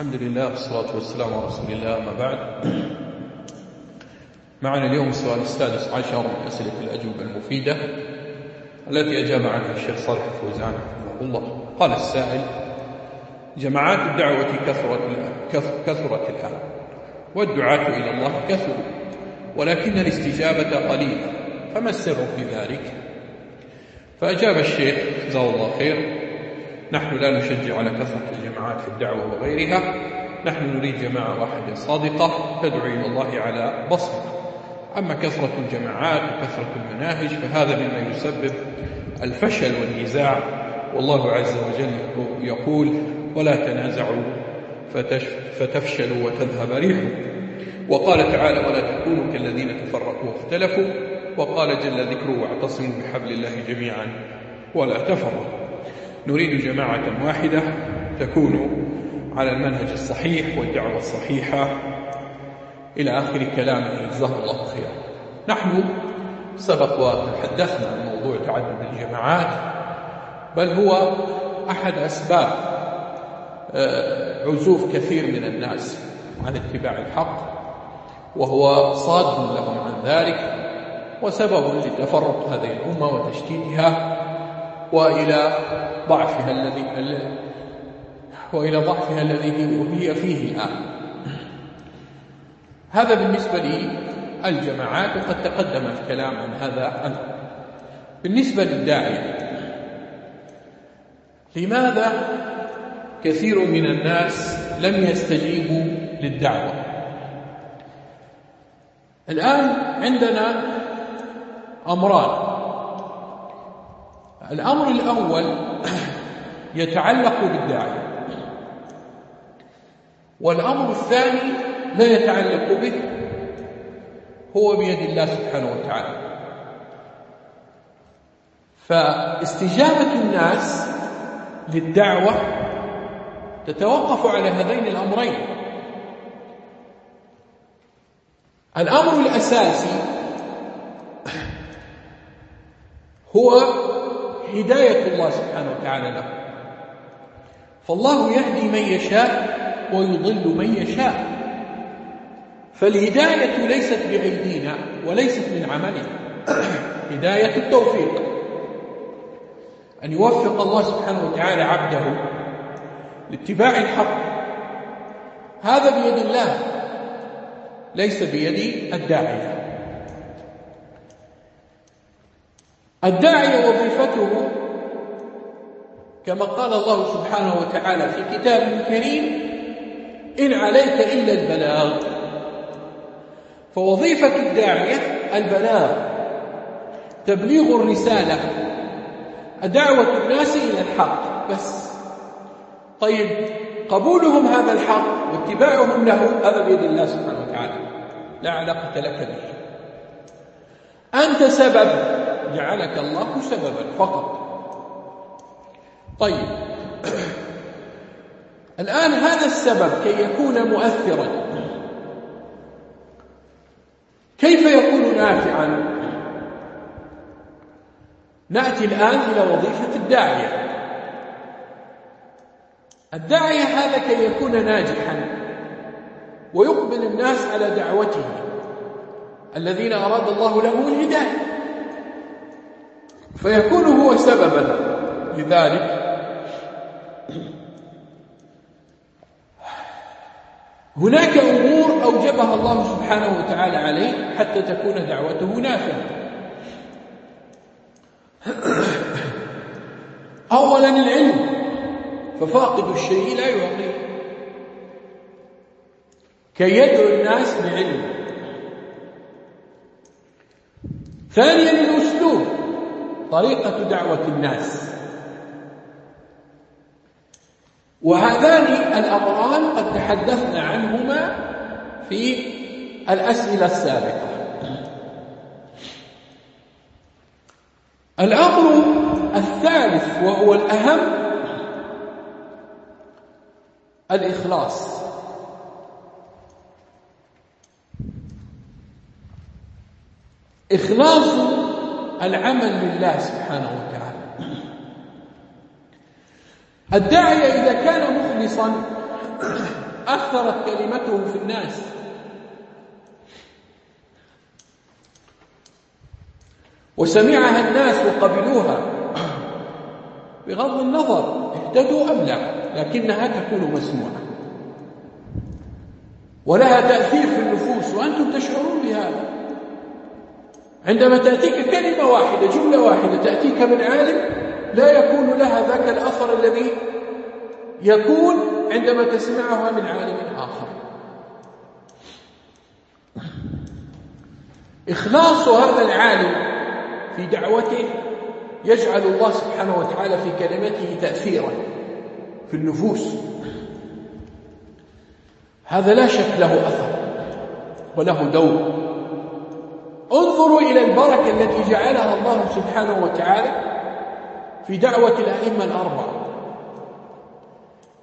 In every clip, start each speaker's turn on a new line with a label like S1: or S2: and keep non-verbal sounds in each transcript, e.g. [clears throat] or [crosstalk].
S1: الحمد لله والصلاة والسلام على رسول الله أما بعد. معنا اليوم السؤال السادس عشر من أسئلة الأجوبة المفيدة التي أجاب عنها الشيخ صالح الفوزان رحمه الله. قال السائل جماعات الدعوة كثرت كثرت الآن والدعاة إلى الله كثروا ولكن الاستجابة قليلة فما السر في ذلك؟ فأجاب الشيخ جزاه الله خير نحن لا نشجع على كثرة الجماعات في الدعوة وغيرها. نحن نريد جماعة واحدة صادقة تدعو إلى الله على بصمة أما كثرة الجماعات وكثرة المناهج فهذا مما يسبب الفشل والنزاع. والله عز وجل يقول ولا تنازعوا فتفشلوا وتذهب ريحكم. وقال تعالى ولا تكونوا كالذين تفرقوا واختلفوا. وقال جل ذكره واعتصموا بحبل الله جميعا ولا تفرقوا. نريد جماعة واحدة تكون على المنهج الصحيح والدعوة الصحيحة. إلى آخر كلامه جزاه الله خيرا. نحن سبق وتحدثنا عن موضوع تعدد الجماعات بل هو أحد أسباب آه، عزوف كثير من الناس عن اتباع الحق وهو صاد لهم عن ذلك وسبب لتفرق هذه الأمة وتشتيتها. وإلى ضعفها الذي وإلى ضعفها الذي هي فيه الآن. هذا بالنسبة للجماعات وقد تقدم الكلام عن هذا أنه بالنسبة للداعية لماذا كثير من الناس لم يستجيبوا للدعوة؟ الآن عندنا أمران. الأمر الأول يتعلق بالداعية والأمر الثاني لا يتعلق به هو بيد الله سبحانه وتعالى. فاستجابة الناس للدعوة تتوقف على هذين الأمرين. الأمر الأساسي هو هداية الله سبحانه وتعالى له. فالله يهدي من يشاء ويضل من يشاء. فالهداية ليست بأيدينا وليست من عملنا. [coughs] هداية التوفيق. أن يوفق الله سبحانه وتعالى عبده لاتباع الحق. هذا بيد الله ليس بيد الداعية الداعية وظيفته كما قال الله سبحانه وتعالى في كتابه الكريم إن عليك إلا البلاغ. فوظيفة الداعية البلاغ تبليغ الرسالة دعوة الناس إلى الحق. بس. طيب قبولهم هذا الحق واتباعهم له هذا بيد الله سبحانه وتعالى. لا علاقة لك به. أنت سبب جعلك الله سببا فقط. طيب. الآن هذا السبب كي يكون مؤثرا. كيف يكون نافعا؟ نأتي الآن إلى وظيفة الداعية. الداعية هذا كي يكون ناجحا ويقبل الناس على دعوته. الذين أراد الله لهم الهداية. فيكون هو سببا لذلك. هناك أمور أوجبها الله سبحانه وتعالى عليه حتى تكون دعوته نافعة. أولا العلم ففاقد الشيء لا يعطيه. كي يدعو الناس بعلم. ثانيا طريقة دعوة الناس. وهذان الأمران قد تحدثنا عنهما في الأسئلة السابقة. الأمر الثالث وهو الأهم الإخلاص. إخلاص العمل لله سبحانه وتعالى. الداعية إذا كان مخلصا أثرت كلمته في الناس. وسمعها الناس وقبلوها. بغض النظر اهتدوا أم لا لكنها تكون مسموعة. ولها تأثير في النفوس وأنتم تشعرون بهذا عندما تأتيك كلمة واحدة جملة واحدة تأتيك من عالم لا يكون لها ذاك الأثر الذي يكون عندما تسمعها من عالم آخر. إخلاص هذا العالم في دعوته يجعل الله سبحانه وتعالى في كلمته تأثيرا في النفوس. هذا لا شك له أثر وله دور انظروا إلى البركة التي جعلها الله سبحانه وتعالى في دعوة الأئمة الأربعة.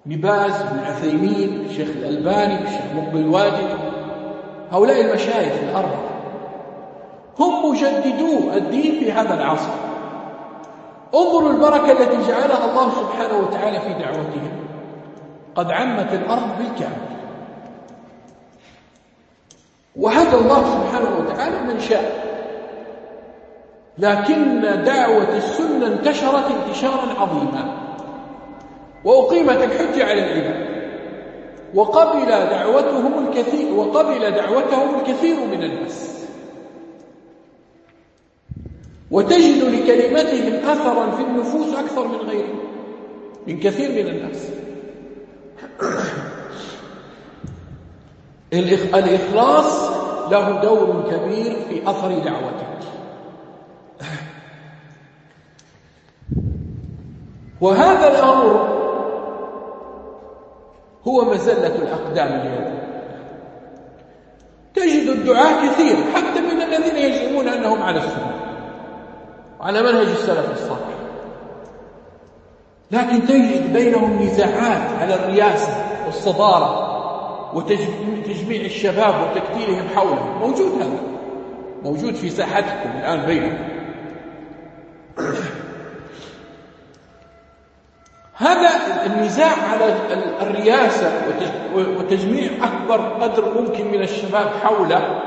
S1: نباز بن عثيمين الشيخ الألباني الشيخ مقبل الواجد هؤلاء المشايخ الأربعة. هم مجددو الدين في هذا العصر. انظروا البركة التي جعلها الله سبحانه وتعالى في دعوتهم. قد عمت الأرض بالكامل. وهدى الله سبحانه وتعالى من شاء. لكن دعوة السنة انتشرت انتشارا عظيما. وأقيمت الحجة على العباد. وقبل دعوتهم الكثير وقبل دعوتهم الكثير من الناس. وتجد لكلمتهم أثرا في النفوس أكثر من غيرهم. من كثير من الناس. الإخلاص له دور كبير في أثر دعوته وهذا الأمر هو مزلة الأقدام اليوم. تجد الدعاء كثير حتى من الذين يزعمون أنهم على السنة على منهج السلف الصالح. لكن تجد بينهم نزاعات على الرياسة والصدارة. وتجميع الشباب وتكتيلهم حولهم. موجود هذا. موجود في ساحتكم الآن بينهم هذا النزاع على الرياسة وتجميع أكبر قدر ممكن من الشباب حوله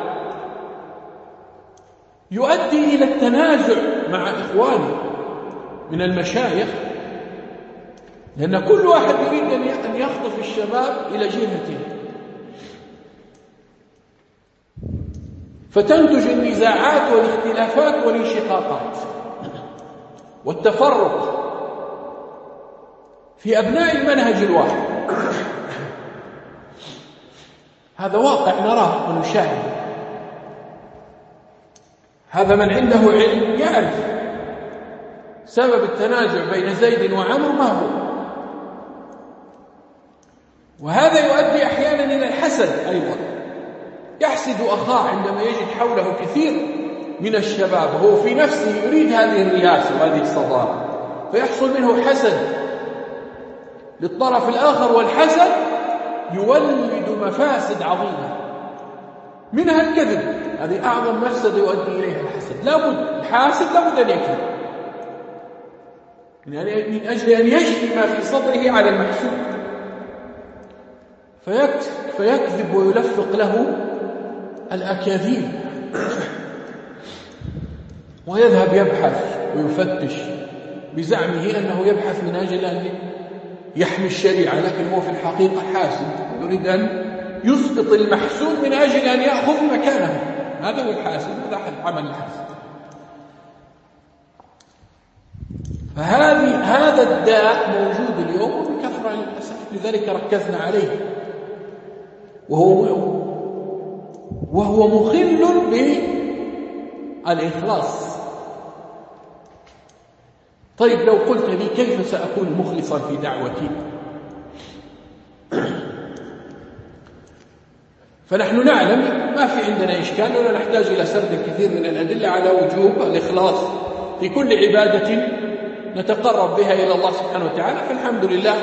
S1: يؤدي إلى التنازع مع إخوانه من المشايخ لأن كل واحد يريد أن يخطف الشباب إلى جهته. فتنتج النزاعات والاختلافات والانشقاقات والتفرق في أبناء المنهج الواحد. هذا واقع نراه ونشاهده هذا من عنده علم يعرف سبب التنازع بين زيد وعمر ما هو. وهذا يؤدي أحيانا إلى الحسد أيضا. يحسد أخاه عندما يجد حوله كثير من الشباب وهو في نفسه يريد هذه الرياسة وهذه الصدارة فيحصل منه حسد للطرف الآخر والحسد يولد مفاسد عظيمة. منها الكذب هذه أعظم مفسدة يؤدي إليها الحسد. لابد الحاسد لابد أن يكذب. يعني من أجل أن يجري ما في صدره على المحسود فيكذب ويلفق له الأكاذيب. ويذهب يبحث ويفتش بزعمه أنه يبحث من أجل أن يحمي الشريعة لكن هو في الحقيقة حاسد يريد أن يسقط المحسود من أجل أن يأخذ مكانه. هذا هو الحاسد هذا عمل الحاسد. فهذه هذا الداء موجود اليوم وبكثرة للأسف لذلك ركزنا عليه. وهو وهو مخل بالإخلاص. طيب لو قلت لي كيف سأكون مخلصا في دعوتي؟ فنحن نعلم ما في عندنا إشكال ولا نحتاج إلى سرد كثير من الأدلة على وجوب الإخلاص في كل عبادة نتقرب بها إلى الله سبحانه وتعالى. فالحمد لله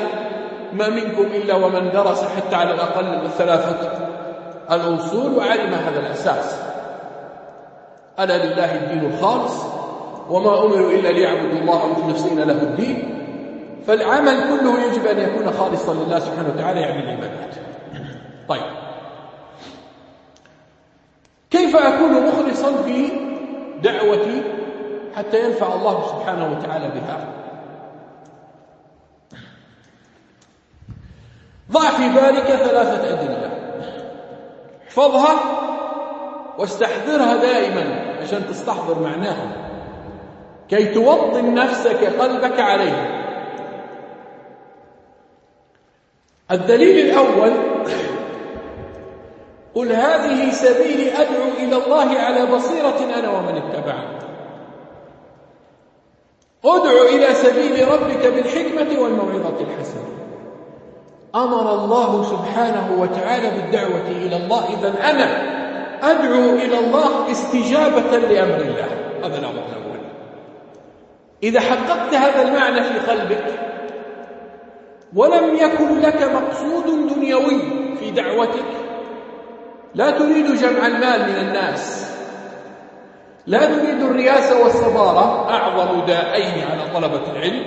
S1: ما منكم إلا ومن درس حتى على الأقل ثلاثة الأصول وعلم هذا الأساس. ألا لله الدين الخالص وما أمروا إلا ليعبدوا الله مخلصين له الدين. فالعمل كله يجب أن يكون خالصا لله سبحانه وتعالى يعني العبادات طيب. كيف أكون مخلصا في دعوتي حتى ينفع الله سبحانه وتعالى بها؟ ضع في بالك ثلاثة أدلة. احفظها واستحضرها دائما عشان تستحضر معناها. كي توطن نفسك قلبك عليه الدليل الأول قل هذه سبيلي أدعو إلى الله على بصيرة أنا ومن اتبعني. ادع إلى سبيل ربك بالحكمة والموعظة الحسنة. أمر الله سبحانه وتعالى بالدعوة إلى الله. إذا أنا أدعو إلى الله استجابة لأمر الله. هذا الأمر الأول. إذا حققت هذا المعنى في قلبك ولم يكن لك مقصود دنيوي في دعوتك لا تريد جمع المال من الناس لا تريد الرياسة والصدارة أعظم دائين على طلبة العلم.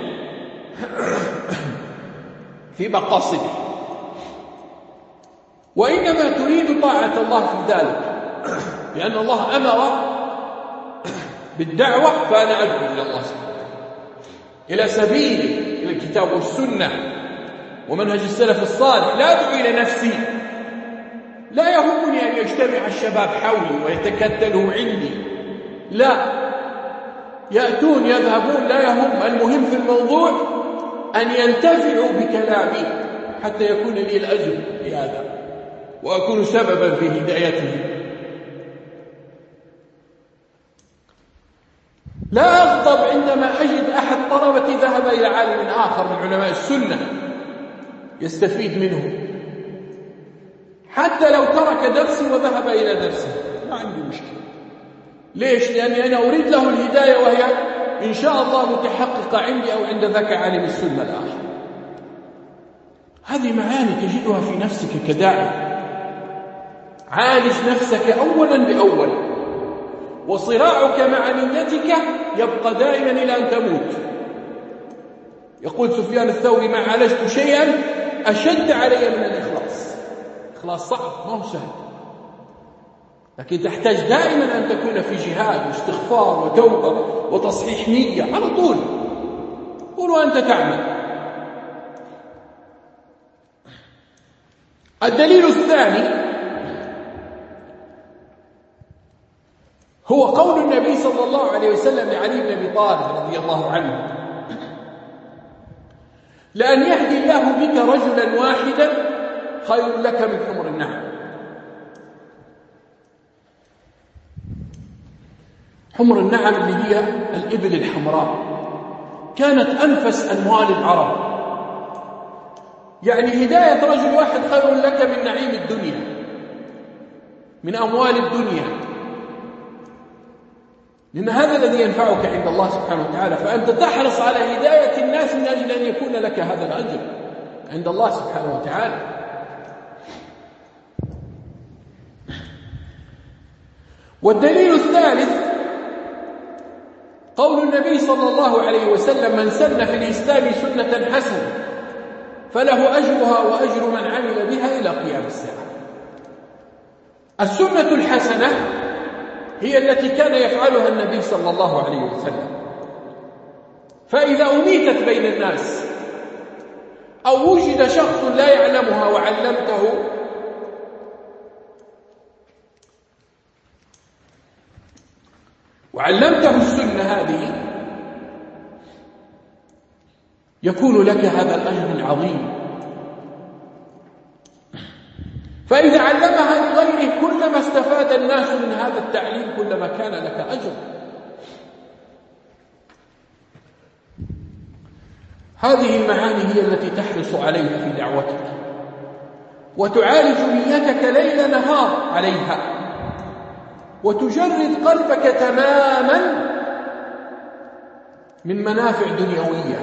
S1: في مقاصده وإنما تريد طاعة الله في ذلك لأن الله أمر بالدعوة فأنا أدعو إلى الله سبحانه إلى سبيل إلى الكتاب والسنة ومنهج السلف الصالح. لا أدعو إلى نفسي. لا يهمني أن يجتمع الشباب حولي ويتكتلوا عندي. لا. يأتون يذهبون لا يهم. المهم في الموضوع أن ينتفعوا بكلامي حتى يكون لي الأجر بهذا وأكون سببا في هدايتهم. لا أغضب عندما أجد أحد طلبتي ذهب إلى عالم آخر من علماء السنة يستفيد منه حتى لو ترك درسي وذهب إلى درسي. ما عندي مشكلة. ليش؟ لأني أنا أريد له الهداية وهي إن شاء الله متحققة عندي أو عند ذاك عالم السنة الآخر. هذه معاني تجدها في نفسك كداعي. عالج نفسك أولا بأول. وصراعك مع نيتك يبقى دائما إلى أن تموت. يقول سفيان الثوري ما عالجت شيئا أشد علي من الإخلاص. إخلاص صعب ما هو سهل. لكن تحتاج دائما أن تكون في جهاد واستغفار وتوبة وتصحيح نية على طول. قل وأنت تعمل. الدليل الثاني هو قول النبي صلى الله عليه وسلم لعلي بن أبي طالب رضي الله عنه. لأن يهدي الله بك رجلا واحدا خير لك من حمر النعم. حمر النعم اللي هي الإبل الحمراء. كانت أنفس أموال العرب. يعني هداية رجل واحد خير لك من نعيم الدنيا من أموال الدنيا. لأن هذا الذي ينفعك عند الله سبحانه وتعالى فأنت تحرص على هداية الناس من أجل أن يكون لك هذا الأجر عند الله سبحانه وتعالى. والدليل الثالث قول النبي صلى الله عليه وسلم من سن في الإسلام سنة حسنة فله أجرها وأجر من عمل بها إلى قيام الساعة. السنة الحسنة هي التي كان يفعلها النبي صلى الله عليه وسلم. فإذا أميتت بين الناس أو وجد شخص لا يعلمها وعلمته وعلمته هذه يكون لك هذا الأجر العظيم. فإذا علمها لغيره كلما استفاد الناس من هذا التعليم كلما كان لك أجر. هذه المعاني هي التي تحرص عليها في دعوتك. وتعالج نيتك ليل نهار عليها. وتجرد قلبك تماما من منافع دنيوية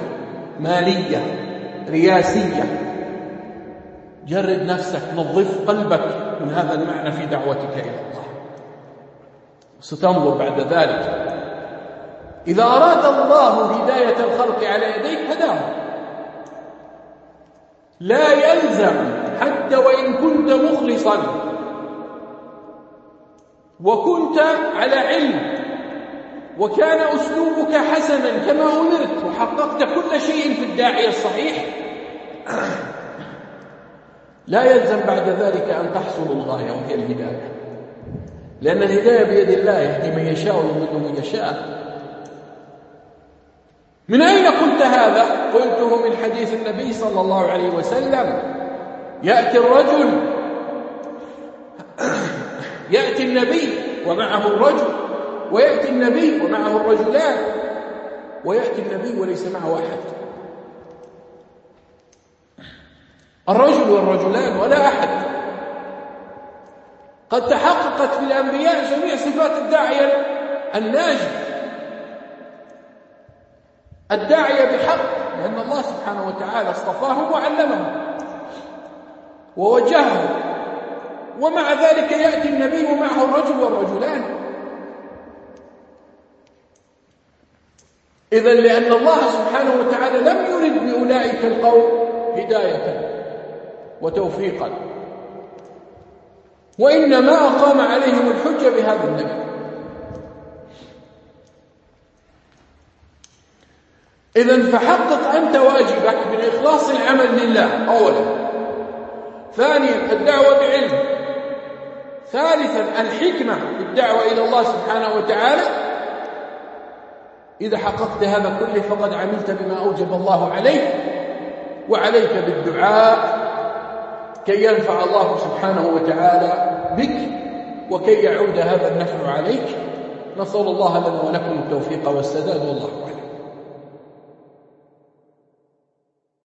S1: مالية رياسية جرد نفسك نظف قلبك من هذا المعنى في دعوتك إلى الله. ستنظر بعد ذلك. إذا أراد الله هداية الخلق على يديك هداهم لا يلزم حتى وإن كنت مخلصا. وكنت على علم. وكان أسلوبك حسنا كما أمرت وحققت كل شيء في الداعية الصحيح. [clears throat] لا يلزم بعد ذلك أن تحصل الغاية وهي الهداية لأن الهداية بيد الله يهدي من يشاء ويضل من يشاء. من أين قلت هذا؟ قلته من حديث النبي صلى الله عليه وسلم. يأتي الرجل [clears throat] يأتي النبي ومعه الرجل. ويأتي النبي ومعه الرجلان. ويأتي النبي وليس معه أحد. الرجل والرجلان ولا أحد. قد تحققت في الأنبياء جميع صفات الداعية الناجي الداعية بحق لأن الله سبحانه وتعالى اصطفاهم وعلمهم ووجههم ومع ذلك يأتي النبي ومعه الرجل والرجلان. إذا لأن الله سبحانه وتعالى لم يرد بأولئك القوم هداية وتوفيقا. وإنما أقام عليهم الحجة بهذا النبي. إذا فحقق أنت واجبك من إخلاص العمل لله أولا. ثانيا الدعوة بعلم. ثالثا الحكمة بالدعوة إلى الله سبحانه وتعالى. إذا حققت هذا كله فقد عملت بما أوجب الله عليك وعليك بالدعاء كي ينفع الله سبحانه وتعالى بك وكي يعود هذا النفع عليك. نسأل الله لنا ولكم التوفيق والسداد والله أعلم.